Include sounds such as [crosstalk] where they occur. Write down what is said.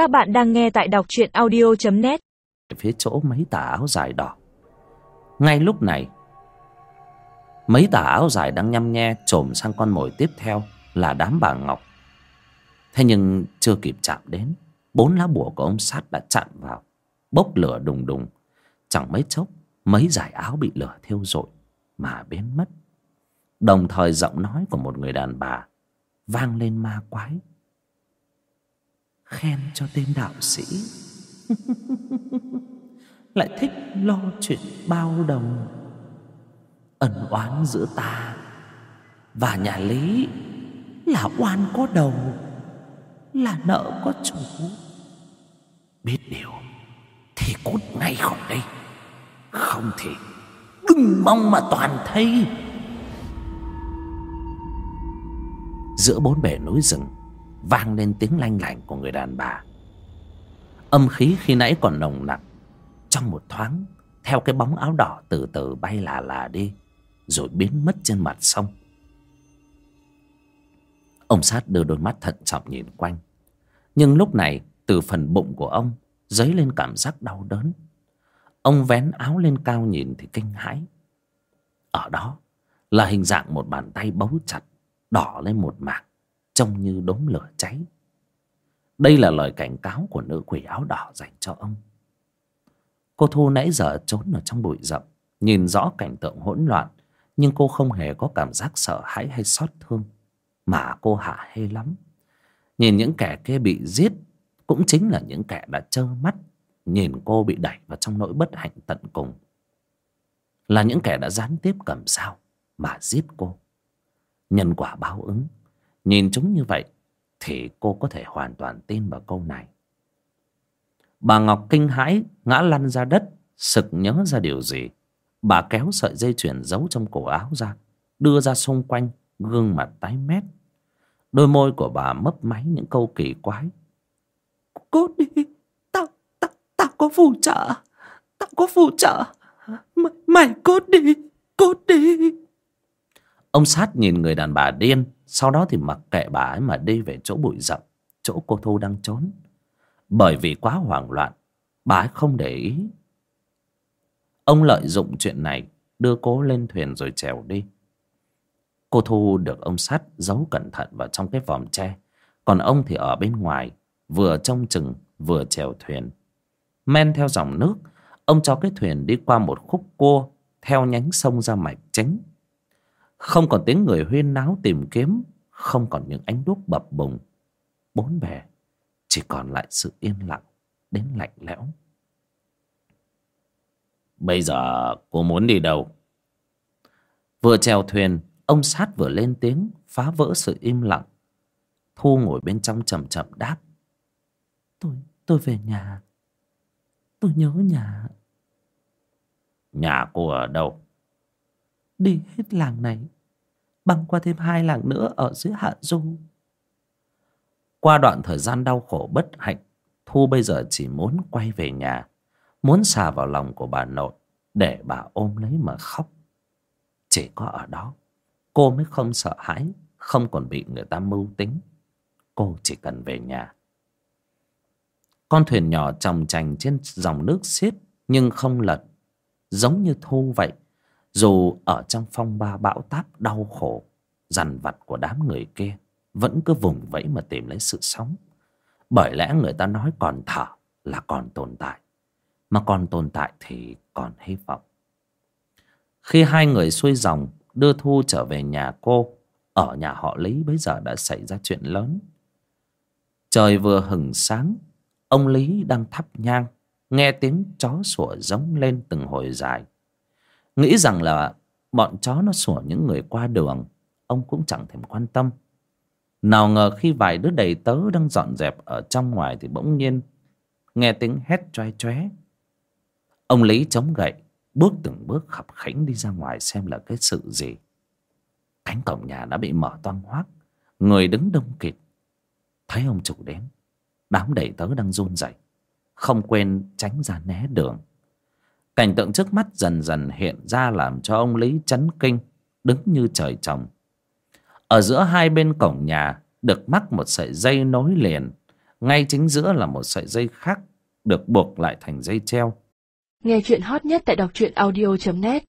Các bạn đang nghe tại đọc truyện audio.net Phía chỗ mấy tà áo dài đỏ. Ngay lúc này, Mấy tà áo dài đang nhăm nhe trồm sang con mồi tiếp theo Là đám bà Ngọc. Thế nhưng chưa kịp chạm đến, Bốn lá bùa của ông sát đã chặn vào, Bốc lửa đùng đùng. Chẳng mấy chốc, Mấy giải áo bị lửa thiêu rụi Mà biến mất. Đồng thời giọng nói của một người đàn bà Vang lên ma quái. Khen cho tên đạo sĩ. [laughs] Lại thích lo chuyện bao đồng, Ẩn oán giữa ta Và nhà Lý Là oan có đầu, Là nợ có chủ. Biết điều Thì cút ngay khỏi đây. Không thì Đừng mong mà toàn thây. Giữa bốn bể núi rừng Vang lên tiếng lanh lảnh của người đàn bà. Âm khí khi nãy còn nồng nặc, Trong một thoáng, Theo cái bóng áo đỏ từ từ bay là là đi, Rồi biến mất trên mặt sông. Ông sát đưa đôi mắt thận trọng nhìn quanh, Nhưng lúc này, Từ phần bụng của ông, Dấy lên cảm giác đau đớn. Ông vén áo lên cao nhìn thì kinh hãi. Ở đó, Là hình dạng một bàn tay bấu chặt, Đỏ lên một mảng. Trông như đốm lửa cháy. Đây là lời cảnh cáo của nữ quỷ áo đỏ dành cho ông. Cô Thu nãy giờ trốn ở trong bụi rậm, Nhìn rõ cảnh tượng hỗn loạn, Nhưng cô không hề có cảm giác sợ hãi hay xót thương, Mà cô hạ hê lắm. Nhìn những kẻ kia bị giết, Cũng chính là những kẻ đã trơ mắt, Nhìn cô bị đẩy vào trong nỗi bất hạnh tận cùng. Là những kẻ đã gián tiếp cầm sao Mà giết cô. Nhân quả báo ứng. Nhìn chúng như vậy Thì cô có thể hoàn toàn tin vào câu này. Bà Ngọc kinh hãi Ngã lăn ra đất Sực nhớ ra điều gì. Bà kéo sợi dây chuyền giấu trong cổ áo ra Đưa ra xung quanh Gương mặt tái mét. Đôi môi của bà mấp máy những câu kỳ quái. Cô đi Tao, tao, tao có phù trợ Tao có phù trợ. Mày, mày cốt đi cô đi. Ông sát nhìn người đàn bà điên, Sau đó thì mặc kệ bà ấy mà đi về chỗ bụi rậm, Chỗ cô Thu đang trốn. Bởi vì quá hoảng loạn, Bà ấy không để ý. Ông lợi dụng chuyện này, Đưa cô lên thuyền rồi trèo đi. Cô Thu được ông sát giấu cẩn thận vào trong cái vòm tre. Còn ông thì ở bên ngoài, Vừa trông chừng, vừa chèo thuyền. Men theo dòng nước, Ông cho cái thuyền đi qua một khúc cua, Theo nhánh sông ra mạch chính không còn tiếng người huyên náo tìm kiếm Không còn những ánh đuốc bập bùng. Bốn bề Chỉ còn lại sự yên lặng Đến lạnh lẽo. Bây giờ cô muốn đi đâu? Vừa chèo thuyền Ông sát vừa lên tiếng Phá vỡ sự im lặng. Thu ngồi bên trong chậm chậm đáp. Tôi, tôi về nhà. Tôi nhớ nhà. Nhà cô ở đâu? Đi hết làng này, băng qua thêm hai làng nữa ở dưới hạ du. Qua đoạn thời gian đau khổ bất hạnh, thu bây giờ chỉ muốn quay về nhà, muốn xà vào lòng của bà nội để bà ôm lấy mà khóc. Chỉ có ở đó, cô mới không sợ hãi, không còn bị người ta mưu tính. Cô chỉ cần về nhà. Con thuyền nhỏ tròng trành trên dòng nước xiết nhưng không lật, giống như thu vậy dù ở trong phong ba bão táp đau khổ, dằn vặt của đám người kia vẫn cứ vùng vẫy mà tìm lấy sự sống. Bởi lẽ người ta nói còn thở là còn tồn tại, mà còn tồn tại thì còn hy vọng. Khi hai người xuôi dòng, đưa thu trở về nhà cô, ở nhà họ lý bây giờ đã xảy ra chuyện lớn. Trời vừa hừng sáng, ông lý đang thắp nhang, nghe tiếng chó sủa giống lên từng hồi dài. Nghĩ rằng là bọn chó nó sủa những người qua đường, Ông cũng chẳng thèm quan tâm. Nào ngờ khi vài đứa đầy tớ đang dọn dẹp ở trong ngoài Thì bỗng nhiên nghe tiếng hét choai choé Ông lấy chống gậy, Bước từng bước khập khánh đi ra ngoài xem là cái sự gì. Cánh cổng nhà đã bị mở toang hoác, Người đứng đông kịt. Thấy ông chủ đến, Đám đầy tớ đang run rẩy, Không quên tránh ra né đường. Cảnh tượng trước mắt dần dần hiện ra làm cho ông Lý chấn kinh, đứng như trời trồng. Ở giữa hai bên cổng nhà được mắc một sợi dây nối liền, ngay chính giữa là một sợi dây khác được buộc lại thành dây treo. Nghe chuyện hot nhất tại đọc truyện audio.net